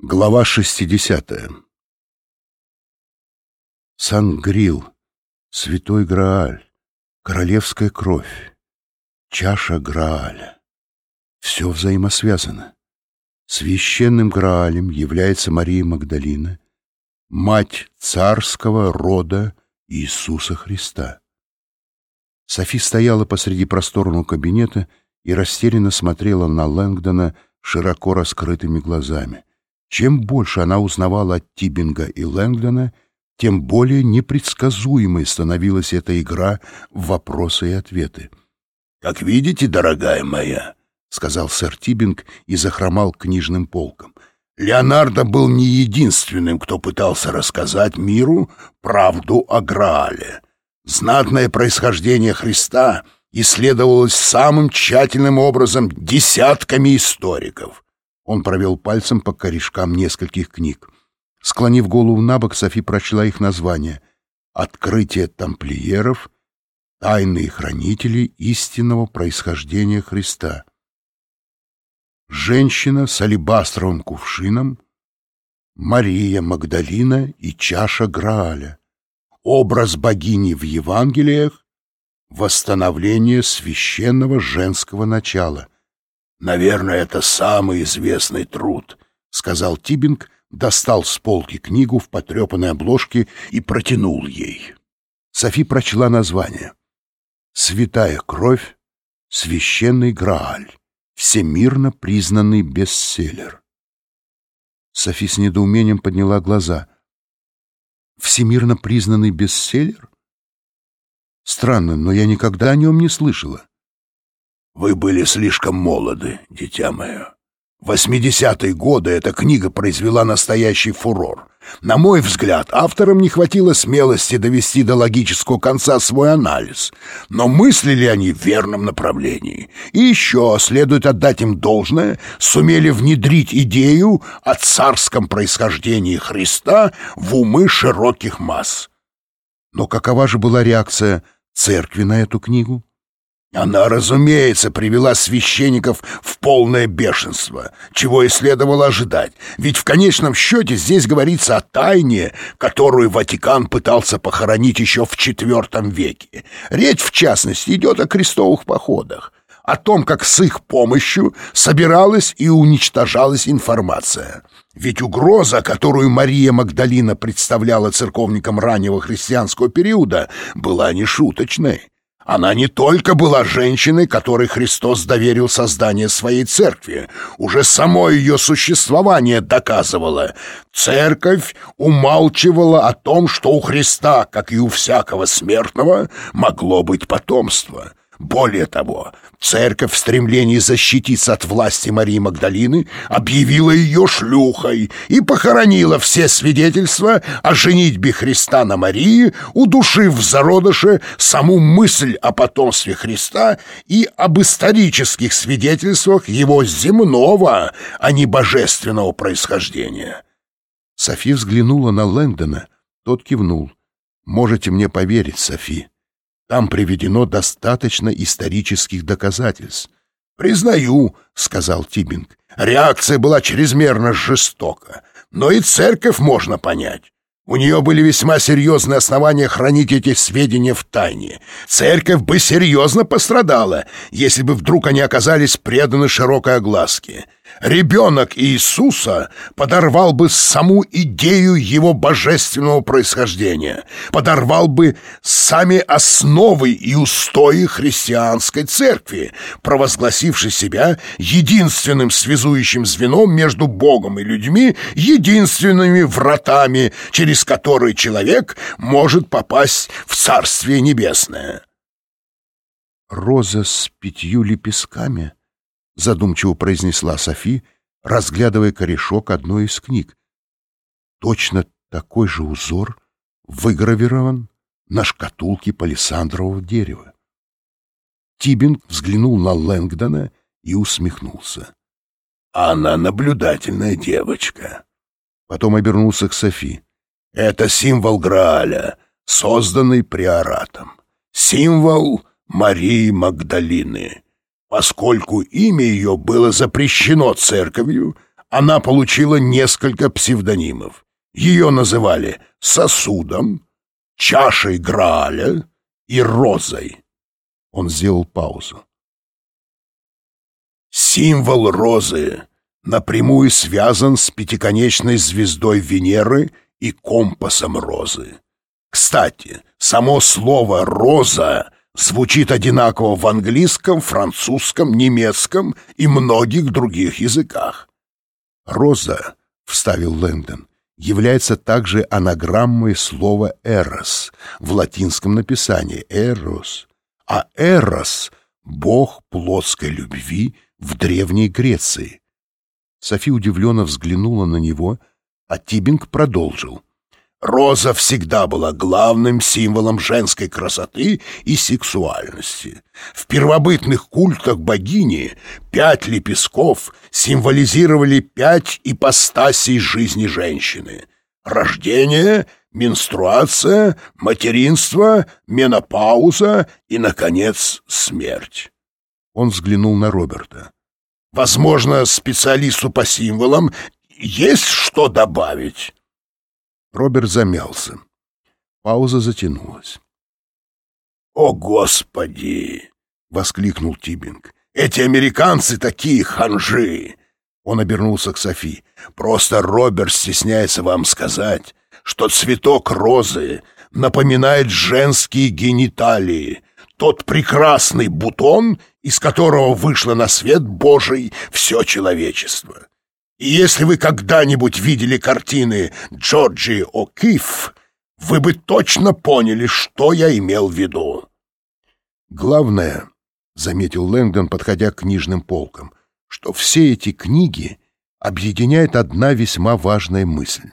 Глава 60 Сангрил, Святой Грааль, Королевская кровь, чаша Грааля. Все взаимосвязано. Священным Граалем является Мария Магдалина, мать царского рода Иисуса Христа. Софи стояла посреди просторного кабинета и растерянно смотрела на Лэнгдона широко раскрытыми глазами. Чем больше она узнавала от Тибинга и Лэнгдона, тем более непредсказуемой становилась эта игра в вопросы и ответы. «Как видите, дорогая моя», — сказал сэр Тибинг и захромал книжным полком, «Леонардо был не единственным, кто пытался рассказать миру правду о Граале. Знатное происхождение Христа исследовалось самым тщательным образом десятками историков». Он провел пальцем по корешкам нескольких книг. Склонив голову на бок, Софи прочла их название. «Открытие тамплиеров», «Тайные хранители истинного происхождения Христа», «Женщина с алебастровым кувшином», «Мария Магдалина и чаша Грааля», «Образ богини в Евангелиях», «Восстановление священного женского начала», «Наверное, это самый известный труд», — сказал Тибинг, достал с полки книгу в потрепанной обложке и протянул ей. Софи прочла название. «Святая кровь, священный Грааль, всемирно признанный бестселлер». Софи с недоумением подняла глаза. «Всемирно признанный бестселлер? Странно, но я никогда о нем не слышала. Вы были слишком молоды, дитя мое. В 80-е годы эта книга произвела настоящий фурор. На мой взгляд, авторам не хватило смелости довести до логического конца свой анализ, но мыслили они в верном направлении. И еще, следует отдать им должное, сумели внедрить идею о царском происхождении Христа в умы широких масс. Но какова же была реакция церкви на эту книгу? Она, разумеется, привела священников в полное бешенство, чего и следовало ожидать, ведь в конечном счете здесь говорится о тайне, которую Ватикан пытался похоронить еще в IV веке. Речь, в частности, идет о крестовых походах, о том, как с их помощью собиралась и уничтожалась информация. Ведь угроза, которую Мария Магдалина представляла церковникам раннего христианского периода, была нешуточной. Она не только была женщиной, которой Христос доверил создание своей церкви. Уже само ее существование доказывало. Церковь умалчивала о том, что у Христа, как и у всякого смертного, могло быть потомство. Более того, церковь в стремлении защититься от власти Марии Магдалины объявила ее шлюхой и похоронила все свидетельства о женитьбе Христа на Марии, удушив в зародыше саму мысль о потомстве Христа и об исторических свидетельствах его земного, а не божественного происхождения. Софи взглянула на Лэндона, тот кивнул. «Можете мне поверить, Софи». Там приведено достаточно исторических доказательств. «Признаю», — сказал Тибинг, — «реакция была чрезмерно жестока, но и церковь можно понять. У нее были весьма серьезные основания хранить эти сведения в тайне. Церковь бы серьезно пострадала, если бы вдруг они оказались преданы широкой огласке. Ребенок Иисуса подорвал бы саму идею его божественного происхождения, подорвал бы сами основы и устои христианской церкви, провозгласившей себя единственным связующим звеном между Богом и людьми, единственными вратами, через которые человек может попасть в Царствие Небесное. «Роза с пятью лепестками?» Задумчиво произнесла Софи, разглядывая корешок одной из книг. Точно такой же узор выгравирован на шкатулке палисандрового дерева. Тибинг взглянул на Лэнгдона и усмехнулся. «Она наблюдательная девочка». Потом обернулся к Софи. «Это символ Грааля, созданный приоратом. Символ Марии Магдалины. Поскольку имя ее было запрещено церковью, она получила несколько псевдонимов. Ее называли сосудом, чашей Грааля и розой. Он сделал паузу. Символ розы напрямую связан с пятиконечной звездой Венеры и компасом розы. Кстати, само слово «роза» звучит одинаково в английском, французском, немецком и многих других языках. «Роза», — вставил Лэндон, — является также анаграммой слова «эрос» в латинском написании «эрос», а «эрос» — бог плотской любви в Древней Греции. Софи удивленно взглянула на него, а Тибинг продолжил — Роза всегда была главным символом женской красоты и сексуальности. В первобытных культах богини пять лепестков символизировали пять ипостасей жизни женщины. Рождение, менструация, материнство, менопауза и, наконец, смерть. Он взглянул на Роберта. «Возможно, специалисту по символам есть что добавить?» Роберт замялся. Пауза затянулась. «О, Господи!» — воскликнул Тибинг. «Эти американцы такие ханжи!» Он обернулся к Софи. «Просто Роберт стесняется вам сказать, что цветок розы напоминает женские гениталии, тот прекрасный бутон, из которого вышло на свет Божий все человечество. И если вы когда-нибудь видели картины Джорджи О'Кифф, вы бы точно поняли, что я имел в виду. Главное, — заметил Лэнгдон, подходя к книжным полкам, — что все эти книги объединяет одна весьма важная мысль.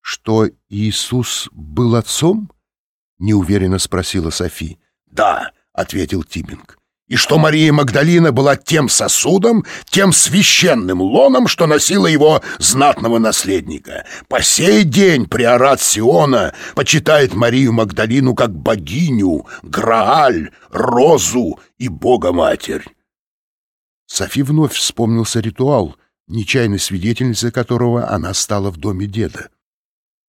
«Что Иисус был отцом?» — неуверенно спросила Софи. «Да», — ответил Тибинг и что Мария Магдалина была тем сосудом, тем священным лоном, что носила его знатного наследника. По сей день приорат Сиона почитает Марию Магдалину как богиню, Грааль, Розу и Бога-Матерь. Софи вновь вспомнился ритуал, нечаянной свидетельницей которого она стала в доме деда.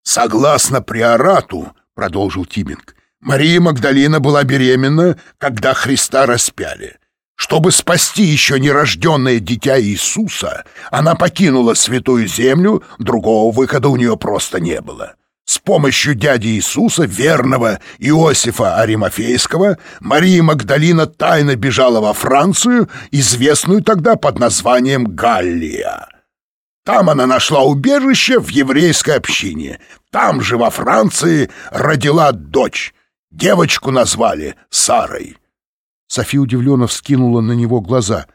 «Согласно приорату», — продолжил Тибинг, Мария Магдалина была беременна, когда Христа распяли. Чтобы спасти еще нерожденное дитя Иисуса, она покинула святую землю, другого выхода у нее просто не было. С помощью дяди Иисуса, верного Иосифа Аримофейского, Мария Магдалина тайно бежала во Францию, известную тогда под названием Галлия. Там она нашла убежище в еврейской общине. Там же, во Франции, родила дочь, Девочку назвали Сарой. Софи удивленно вскинула на него глаза.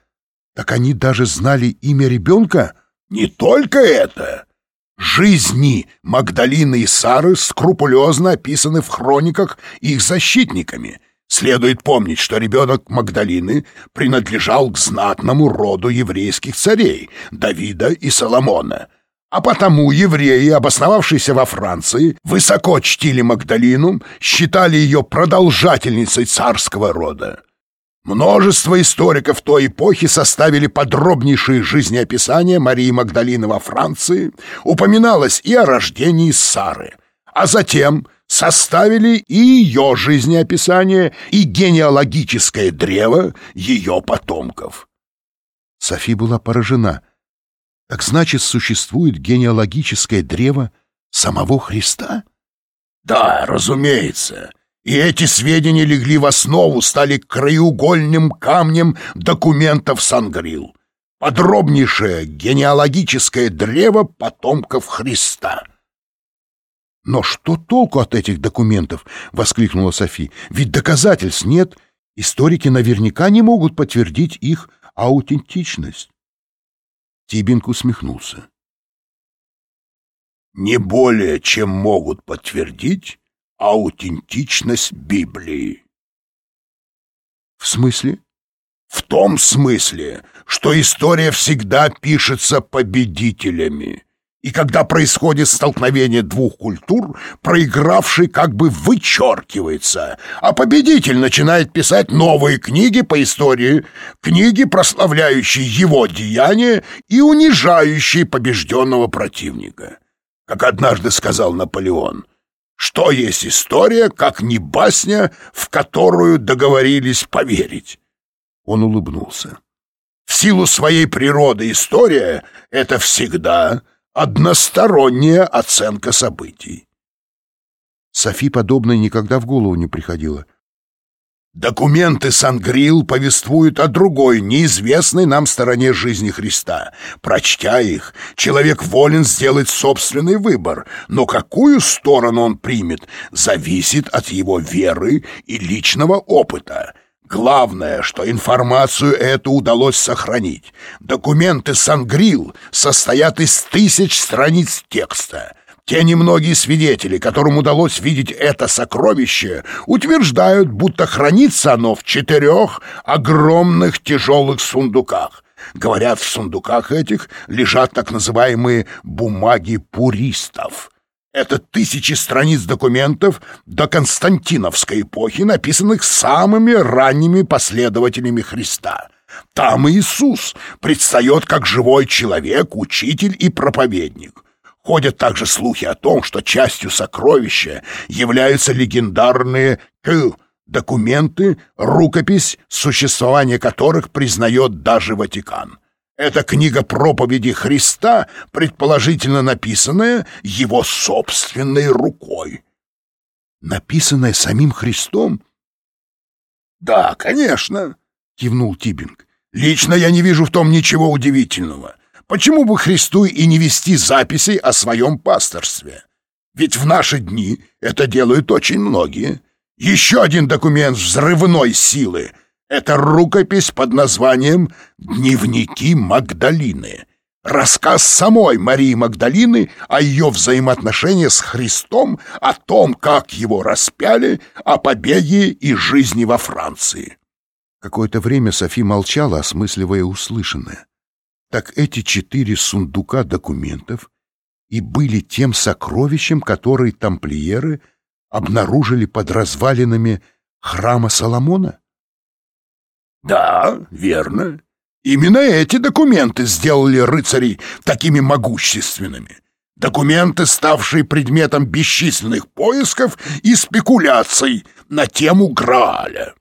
Так они даже знали имя ребенка? Не только это. Жизни Магдалины и Сары скрупулезно описаны в хрониках их защитниками. Следует помнить, что ребенок Магдалины принадлежал к знатному роду еврейских царей Давида и Соломона — а потому евреи, обосновавшиеся во Франции, высоко чтили Магдалину, считали ее продолжательницей царского рода. Множество историков той эпохи составили подробнейшие жизнеописания Марии Магдалины во Франции, упоминалось и о рождении Сары, а затем составили и ее жизнеописание, и генеалогическое древо ее потомков. Софи была поражена — так значит, существует генеалогическое древо самого Христа? Да, разумеется. И эти сведения легли в основу, стали краеугольным камнем документов Сангрил. Подробнейшее генеалогическое древо потомков Христа. «Но что толку от этих документов?» — воскликнула Софи. «Ведь доказательств нет. Историки наверняка не могут подтвердить их аутентичность». Тибинг усмехнулся. «Не более, чем могут подтвердить аутентичность Библии». «В смысле?» «В том смысле, что история всегда пишется победителями, И когда происходит столкновение двух культур, проигравший как бы вычеркивается, а победитель начинает писать новые книги по истории, книги, прославляющие его деяния и унижающие побежденного противника. Как однажды сказал Наполеон, что есть история, как не басня, в которую договорились поверить? Он улыбнулся. В силу своей природы история — это всегда односторонняя оценка событий. Софи подобное никогда в голову не приходило. Документы Сангрил повествуют о другой, неизвестной нам стороне жизни Христа. Прочтя их, человек волен сделать собственный выбор, но какую сторону он примет, зависит от его веры и личного опыта. Главное, что информацию эту удалось сохранить. Документы Сангрил состоят из тысяч страниц текста — те немногие свидетели, которым удалось видеть это сокровище, утверждают, будто хранится оно в четырех огромных тяжелых сундуках. Говорят, в сундуках этих лежат так называемые «бумаги пуристов». Это тысячи страниц документов до Константиновской эпохи, написанных самыми ранними последователями Христа. Там Иисус предстает как живой человек, учитель и проповедник. Ходят также слухи о том, что частью сокровища являются легендарные «к» документы, рукопись, существование которых признает даже Ватикан. Это книга проповеди Христа, предположительно написанная его собственной рукой. Написанная самим Христом? «Да, конечно», — кивнул Тибинг. «Лично я не вижу в том ничего удивительного. Почему бы Христу и не вести записей о своем пасторстве? Ведь в наши дни это делают очень многие. Еще один документ взрывной силы — это рукопись под названием «Дневники Магдалины». Рассказ самой Марии Магдалины о ее взаимоотношениях с Христом, о том, как его распяли, о побеге и жизни во Франции. Какое-то время Софи молчала, осмысливая услышанное так эти четыре сундука документов и были тем сокровищем, которое тамплиеры обнаружили под развалинами храма Соломона? Да, верно. Именно эти документы сделали рыцарей такими могущественными. Документы, ставшие предметом бесчисленных поисков и спекуляций на тему Грааля.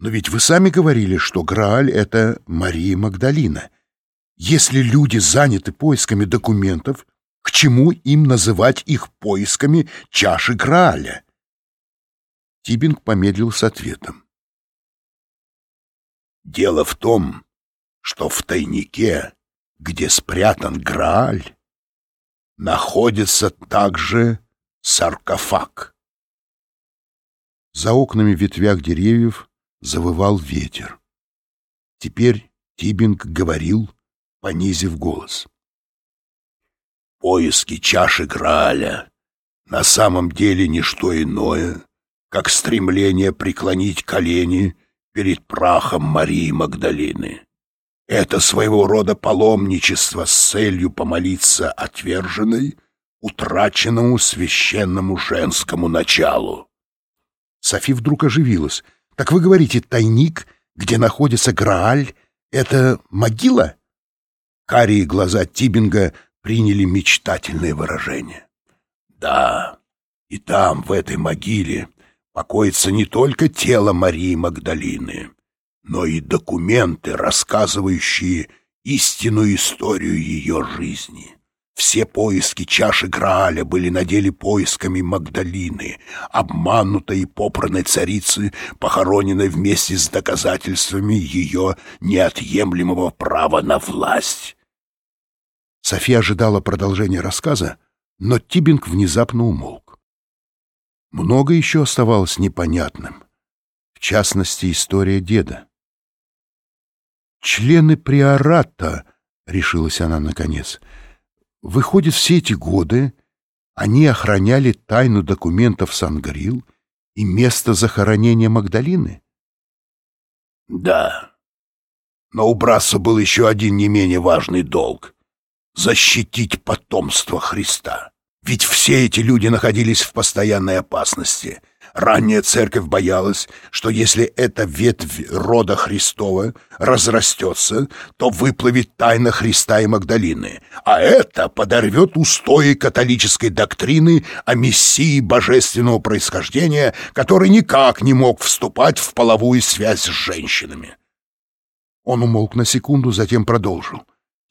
Но ведь вы сами говорили, что Грааль — это Мария Магдалина — если люди заняты поисками документов, к чему им называть их поисками чаши Грааля? Тибинг помедлил с ответом. Дело в том, что в тайнике, где спрятан Грааль, находится также саркофаг. За окнами в ветвях деревьев завывал ветер. Теперь Тибинг говорил, понизив голос. «Поиски чаши Грааля на самом деле не что иное, как стремление преклонить колени перед прахом Марии Магдалины. Это своего рода паломничество с целью помолиться отверженной, утраченному священному женскому началу. Софи вдруг оживилась. «Так вы говорите, тайник, где находится Грааль, это могила?» Карие глаза Тибинга приняли мечтательное выражение. «Да, и там, в этой могиле, покоится не только тело Марии Магдалины, но и документы, рассказывающие истинную историю ее жизни. Все поиски чаши Грааля были на деле поисками Магдалины, обманутой и попранной царицы, похороненной вместе с доказательствами ее неотъемлемого права на власть. София ожидала продолжения рассказа, но Тибинг внезапно умолк. Много еще оставалось непонятным, в частности, история деда. «Члены приората», — решилась она наконец, — Выходит, все эти годы они охраняли тайну документов Сангрил и место захоронения Магдалины? Да. Но у Брасса был еще один не менее важный долг. защитить потомство Христа. Ведь все эти люди находились в постоянной опасности. Ранняя церковь боялась, что если эта ветвь рода Христова разрастется, то выплывет тайна Христа и Магдалины, а это подорвет устои католической доктрины о мессии божественного происхождения, который никак не мог вступать в половую связь с женщинами. Он умолк на секунду, затем продолжил.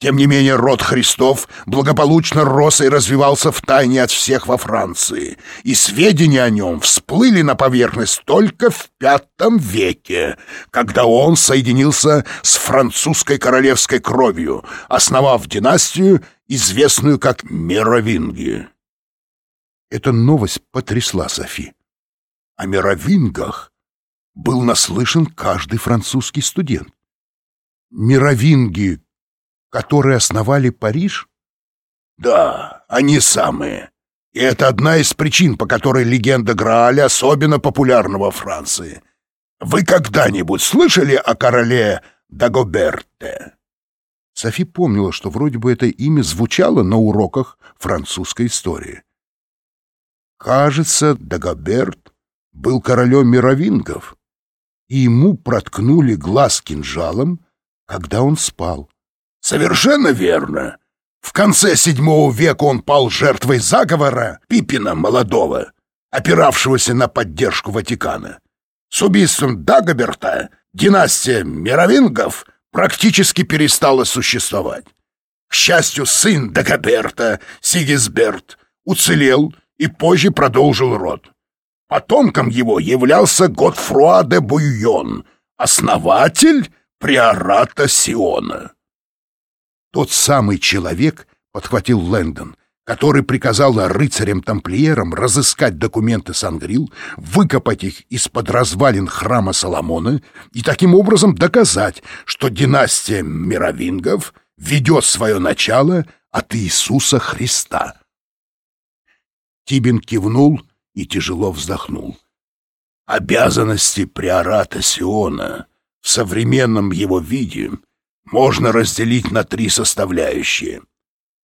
Тем не менее, род Христов благополучно рос и развивался в тайне от всех во Франции, и сведения о нем всплыли на поверхность только в пятом веке, когда он соединился с французской королевской кровью, основав династию, известную как Мировинги. Эта новость потрясла Софи. О Мировингах был наслышан каждый французский студент. Мировинги которые основали Париж? Да, они самые. И это одна из причин, по которой легенда Грааля особенно популярна во Франции. Вы когда-нибудь слышали о короле Дагоберте? Софи помнила, что вроде бы это имя звучало на уроках французской истории. Кажется, Дагоберт был королем мировингов, и ему проткнули глаз кинжалом, когда он спал. Совершенно верно. В конце седьмого века он пал жертвой заговора Пипина Молодого, опиравшегося на поддержку Ватикана. С убийством Дагоберта династия мировингов практически перестала существовать. К счастью, сын Дагоберта, Сигизберт, уцелел и позже продолжил род. Потомком его являлся Готфруа де Буйон, основатель приората Сиона. Тот самый человек, — подхватил Лэндон, который приказал рыцарям-тамплиерам разыскать документы Сангрил, выкопать их из-под развалин храма Соломона и таким образом доказать, что династия мировингов ведет свое начало от Иисуса Христа. Тибин кивнул и тяжело вздохнул. Обязанности приората Сиона в современном его виде — можно разделить на три составляющие.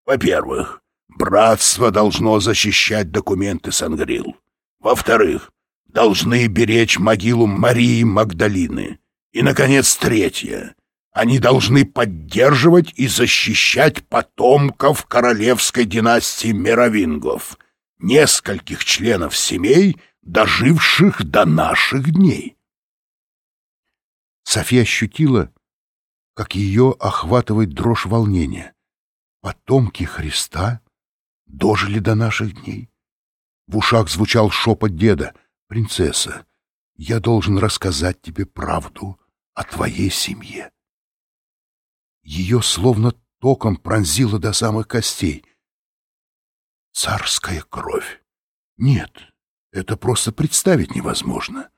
Во-первых, братство должно защищать документы Сангрил. Во-вторых, должны беречь могилу Марии Магдалины. И, наконец, третье. Они должны поддерживать и защищать потомков королевской династии Мировингов, нескольких членов семей, доживших до наших дней. София ощутила, как ее охватывает дрожь волнения. Потомки Христа дожили до наших дней. В ушах звучал шепот деда. «Принцесса, я должен рассказать тебе правду о твоей семье». Ее словно током пронзило до самых костей. Царская кровь. Нет, это просто представить невозможно.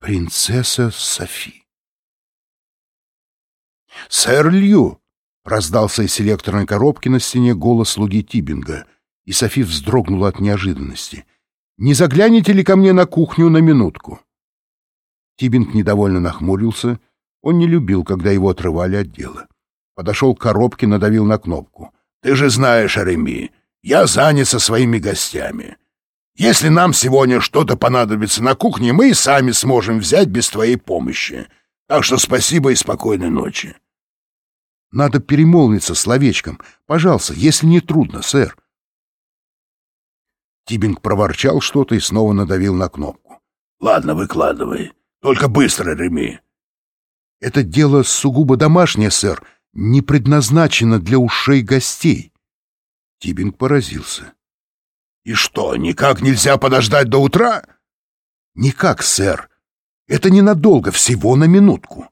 Принцесса Софи. «Сэр Лью!» — раздался из селекторной коробки на стене голос слуги Тибинга, и Софи вздрогнула от неожиданности. «Не заглянете ли ко мне на кухню на минутку?» Тибинг недовольно нахмурился. Он не любил, когда его отрывали от дела. Подошел к коробке, надавил на кнопку. «Ты же знаешь, Ареми, я занят со своими гостями. Если нам сегодня что-то понадобится на кухне, мы и сами сможем взять без твоей помощи. Так что спасибо и спокойной ночи». Надо перемолвиться словечком. Пожалуйста, если не трудно, сэр. Тибинг проворчал что-то и снова надавил на кнопку. «Ладно, выкладывай. Только быстро, Реми». «Это дело сугубо домашнее, сэр, не предназначено для ушей гостей». Тибинг поразился. «И что, никак нельзя подождать до утра?» «Никак, сэр. Это ненадолго, всего на минутку».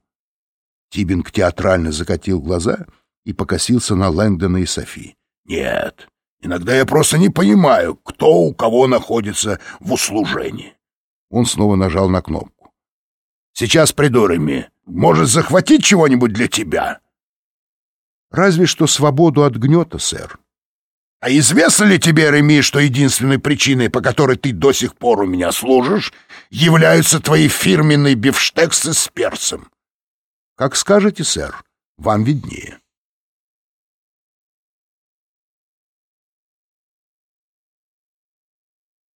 Тибинг театрально закатил глаза и покосился на Лэндона и Софи. «Нет, иногда я просто не понимаю, кто у кого находится в услужении». Он снова нажал на кнопку. «Сейчас приду, Реми. Может, захватить чего-нибудь для тебя?» «Разве что свободу от гнета, сэр». «А известно ли тебе, Реми, что единственной причиной, по которой ты до сих пор у меня служишь, являются твои фирменные бифштексы с перцем?» Как скажете, сэр, вам виднее.